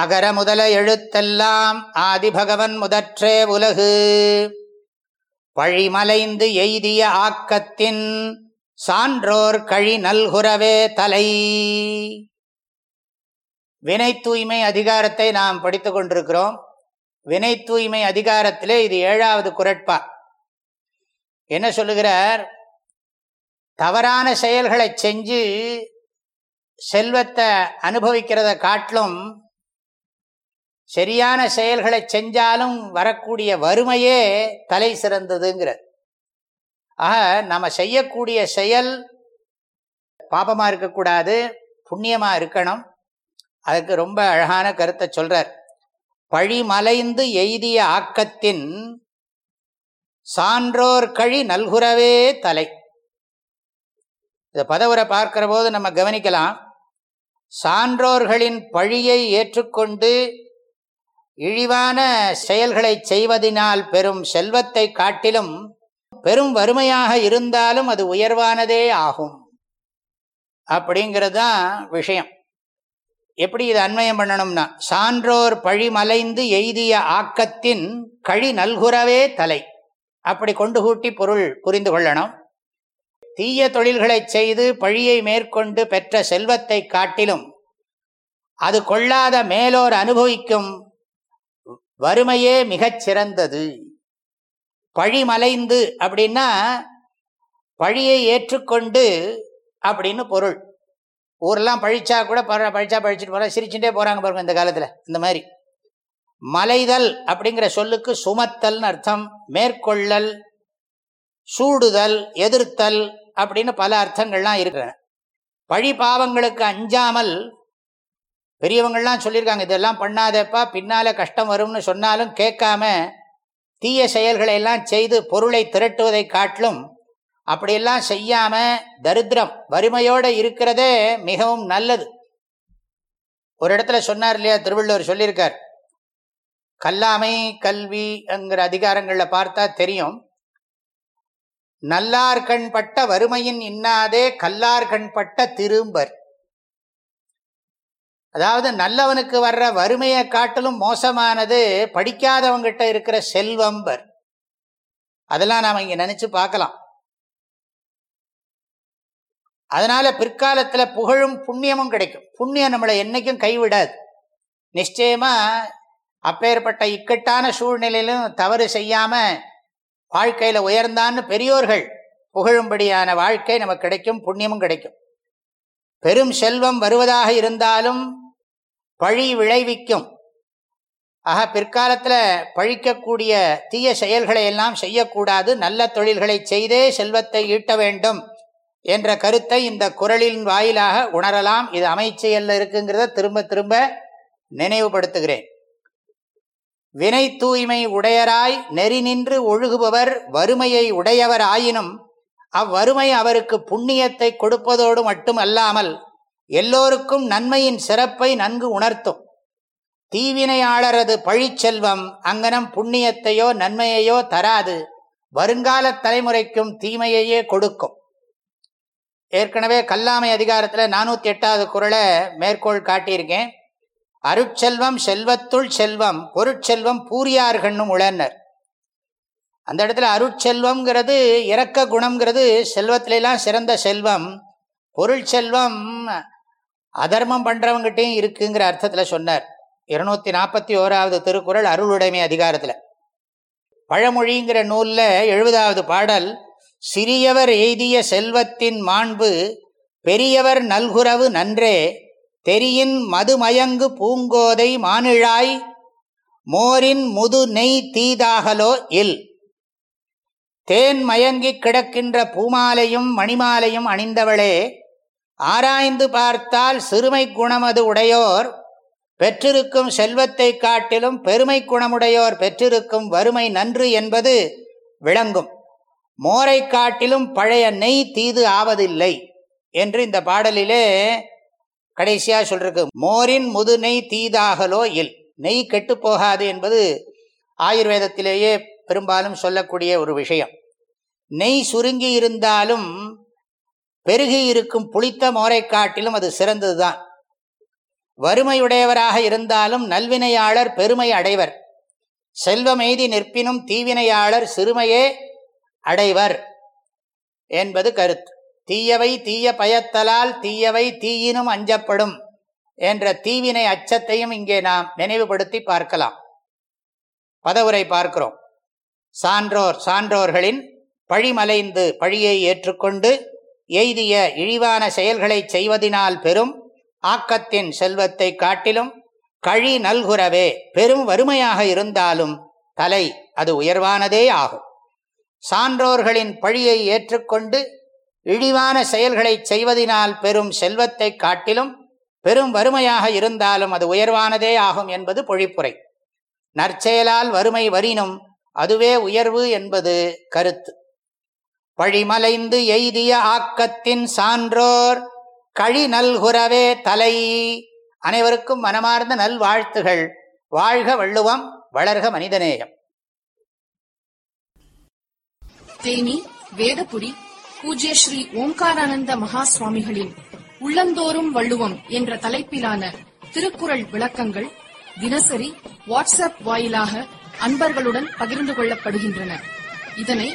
அகர முதல எழுத்தெல்லாம் ஆதிபகவன் முதற்றே உலகு. பழிமலைந்து எய்திய ஆக்கத்தின் சான்றோர் கழி நல்குறவே தலை. வினை தூய்மை அதிகாரத்தை நாம் படித்து கொண்டிருக்கிறோம். வினை தூய்மை அதிகாரத்திலே இது ஏழாவது குரட்பா. என்ன சொல்லுகிறார்? தவறான செயல்களை செஞ்சு செல்வத்தை அனுபவிக்கிறத காட்டிலும் சரியான செயல்களை செஞ்சாலும் வரக்கூடிய வறுமையே தலை சிறந்ததுங்கிற ஆக நம்ம செய்யக்கூடிய செயல் பாபமாக இருக்கக்கூடாது புண்ணியமாக இருக்கணும். அதுக்கு ரொம்ப அழகான கருத்தை சொல்கிறார் பழி மலைந்து எய்திய ஆக்கத்தின் சான்றோர் கழி நல்குறவே தலை. இந்த பதவுரை பார்க்கிற போது நம்ம கவனிக்கலாம். சான்றோர்களின் பழியை ஏற்றுக்கொண்டு இழிவான செயல்களை செய்வதனால் பெரும் செல்வத்தை காட்டிலும் பெரும் வறுமையாக இருந்தாலும் அது உயர்வானதே ஆகும். அப்படிங்கிறது தான் விஷயம். எப்படி இது அன்மயம் பண்ணணும்னா சான்றோர் பழிமலைந்து எய்திய ஆக்கத்தின் கழி நல்குறவே தலை. அப்படி கொண்டு கூட்டி பொருள் புரிந்து கொள்ளணும். தீய தொழில்களை செய்து பழியை மேற்கொண்டு பெற்ற செல்வத்தை காட்டிலும் அது கொள்ளாத மேலோர் அனுபவிக்கும் வறுமையே மிகச் சிறந்தது. பழி மலைந்து அப்படின்னா பழியை ஏற்றுக்கொண்டு அப்படின்னு பொருள். ஊரெல்லாம் பழிச்சா கூட பழிச்சா பழிச்சுட்டு போகிறா சிரிச்சுட்டே போகிறாங்க பாருங்க இந்த காலத்தில் இந்த மாதிரி. மலைதல் அப்படிங்கிற சொல்லுக்கு சுமத்தல்னு அர்த்தம் மேற்கொள்ளல் சூடுதல் எதிர்த்தல் அப்படின்னு பல அர்த்தங்கள்லாம் இருக்கிறன. பழி பாவங்களுக்கு அஞ்சாமல் பெரியவங்கள்லாம் சொல்லியிருக்காங்க இதெல்லாம் பண்ணாதப்பா பின்னால் கஷ்டம் வரும்னு சொன்னாலும் கேட்காம தீய செயல்களை எல்லாம் செய்து பொருளை திரட்டுவதை காட்டிலும் அப்படியெல்லாம் செய்யாமல் தரித்திரம் வறுமையோடு இருக்கிறதே மிகவும் நல்லது. ஒரு இடத்துல சொன்னார் இல்லையா திருவள்ளுவர் சொல்லியிருக்கார் கல்லாமை கல்விங்கிற அதிகாரங்களில் பார்த்தா தெரியும் நல்லார்கண்பட்ட வறுமையின் இன்னாதே கல்லார் கண்பட்ட திரும்பர். அதாவது நல்லவனுக்கு வர்ற வறுமையை காட்டிலும் மோசமானது படிக்காதவங்கிட்ட இருக்கிற செல்வம்பர். அதெல்லாம் நாம் இங்கே நினச்சி பார்க்கலாம். அதனால பிற்காலத்தில் புகழும் புண்ணியமும் கிடைக்கும். புண்ணியம் நம்மளை என்னைக்கும் கைவிடாது. நிச்சயமா அப்பேற்பட்ட இக்கட்டான சூழ்நிலையிலும் தவறு செய்யாம வாழ்க்கையில் உயர்ந்தான்னு பெரியோர்கள் புகழும்படியான வாழ்க்கை நமக்கு கிடைக்கும் புண்ணியமும் கிடைக்கும். பெரும் செல்வம் வருவதாக இருந்தாலும் பழி விளைவிக்கும். ஆக பிற்காலத்தில் பழிக்கக்கூடிய தீய செயல்களை எல்லாம் செய்யக்கூடாது. நல்ல தொழில்களை செய்தே செல்வத்தை ஈட்ட வேண்டும் என்ற கருத்தை இந்த குரலின் வாயிலாக உணரலாம். இது அமைச்சையல்ல இருக்குங்கிறத திரும்ப திரும்ப நினைவுபடுத்துகிறேன். வினை தூய்மை உடையராய் நெறி நின்று ஒழுகுபவர் வறுமையை உடையவர் ஆயினும் அவ்வறுமை அவருக்கு புண்ணியத்தை கொடுப்பதோடு மட்டும் அல்லாமல் எல்லோருக்கும் நன்மையின் சிறப்பை நன்கு உணர்த்தும். தீவினையாளரது பழிச்செல்வம் அங்கனம் புண்ணியத்தையோ நன்மையையோ தராது. வருங்கால தலைமுறைக்கும் தீமையையே கொடுக்கும். ஏற்கனவே கல்லாமை அதிகாரத்தில் நானூற்றி எட்டாவது குரலை மேற்கோள் காட்டியிருக்கேன். அருட்செல்வம் செல்வத்துள் செல்வம் பொருட்செல்வம் பூரியார்கண்ணும் உழன்னர் அந்த இடத்துல அருட்செல்வம்ங்கிறது இறக்க குணம்ங்கிறது செல்வத்திலெல்லாம் சிறந்த செல்வம். பொருள் செல்வம் அதர்மம் பண்ணுறவங்ககிட்டையும் இருக்குங்கிற அர்த்தத்தில் சொன்னார். இருநூத்தி நாற்பத்தி ஓராவது திருக்குறள் அருளுடைமை அதிகாரத்தில். பழமொழிங்கிற நூலில் எழுபதாவது பாடல் சிறியவர் எய்திய செல்வத்தின் மாண்பு பெரியவர் நல்குறவு நன்றே தெரியின் மதுமயங்கு பூங்கோதை மானிழாய் மோரின் முது நெய் தீதாகலோ இல். தேன் மயங்கி கிடக்கின்ற பூமாலையும் மணிமாலையும் அணிந்தவளே ஆராய்ந்து பார்த்தால் சிறுமை குணமது உடையோர் பெற்றிருக்கும் செல்வத்தை காட்டிலும் பெருமை குணமுடையோர் பெற்றிருக்கும் வறுமை நன்று என்பது விளங்கும். மோரை காட்டிலும் பழைய நெய் தீது ஆவதில்லை என்று இந்த பாடலிலே கடைசியாக சொல்றது மோரின் முது நெய் தீதாகலோ இல். நெய் கெட்டு போகாது என்பது ஆயுர்வேதத்திலேயே பெரும்பாலும் சொல்லக்கூடிய ஒரு விஷயம். நெய் சுருங்கி இருந்தாலும் பெருகி இருக்கும் புளித்த மோரை காட்டிலும் அது சிறந்ததுதான். வறுமையுடையவராக இருந்தாலும் நல்வினையாளர் பெருமை அடைவர். செல்வமெய்தி நிற்பினும் தீவினையாளர் சிறுமையே அடைவர் என்பது கருத்து. தீயவை தீய பயத்தலால் தீயவை தீயினும் அஞ்சப்படும் என்ற தீவினை அச்சத்தையும் இங்கே நாம் நினைவுபடுத்தி பார்க்கலாம். பதவுரை பார்க்கிறோம். சான்றோர் சான்றோர்களின் பழிமலைந்து பழியை ஏற்றுக்கொண்டு எய்திய இழிவான செயல்களை செய்வதினால் பெரும் ஆக்கத்தின் செல்வத்தை காட்டிலும் கழி நல்குறவே பெரும் வறுமையாக இருந்தாலும் தலை அது உயர்வானதே ஆகும். சான்றோர்களின் பழியை ஏற்றுக்கொண்டு இழிவான செயல்களை செய்வதனால் பெரும் செல்வத்தை காட்டிலும் பெரும் வறுமையாக இருந்தாலும் அது உயர்வானதே ஆகும் என்பது பொழிப்புரை. நற்செயலால் வறுமை வரினும் அதுவே உயர்வு என்பது கருத்து. பழிமலைந்து எய்திய ஆக்கத்தின் சான்றோர் கழி நல்குறவே தலை. அனைவருக்கும் மனமார்ந்த நல்வாழ்த்துகள். வாழ்க வள்ளுவம் வளர்க மனிதநேயம். தேனி வேதபுடி பூஜ்ய ஸ்ரீ ஓம்காரானந்த மகா சுவாமிகளின் உள்ளந்தோறும் வள்ளுவம் என்ற தலைப்பிலான திருக்குறள் விளக்கங்கள் தினசரி வாட்ஸ்அப் வாயிலாக அன்பர்களுடன் பகிர்ந்து கொள்ளப்படுகின்றன. இதனை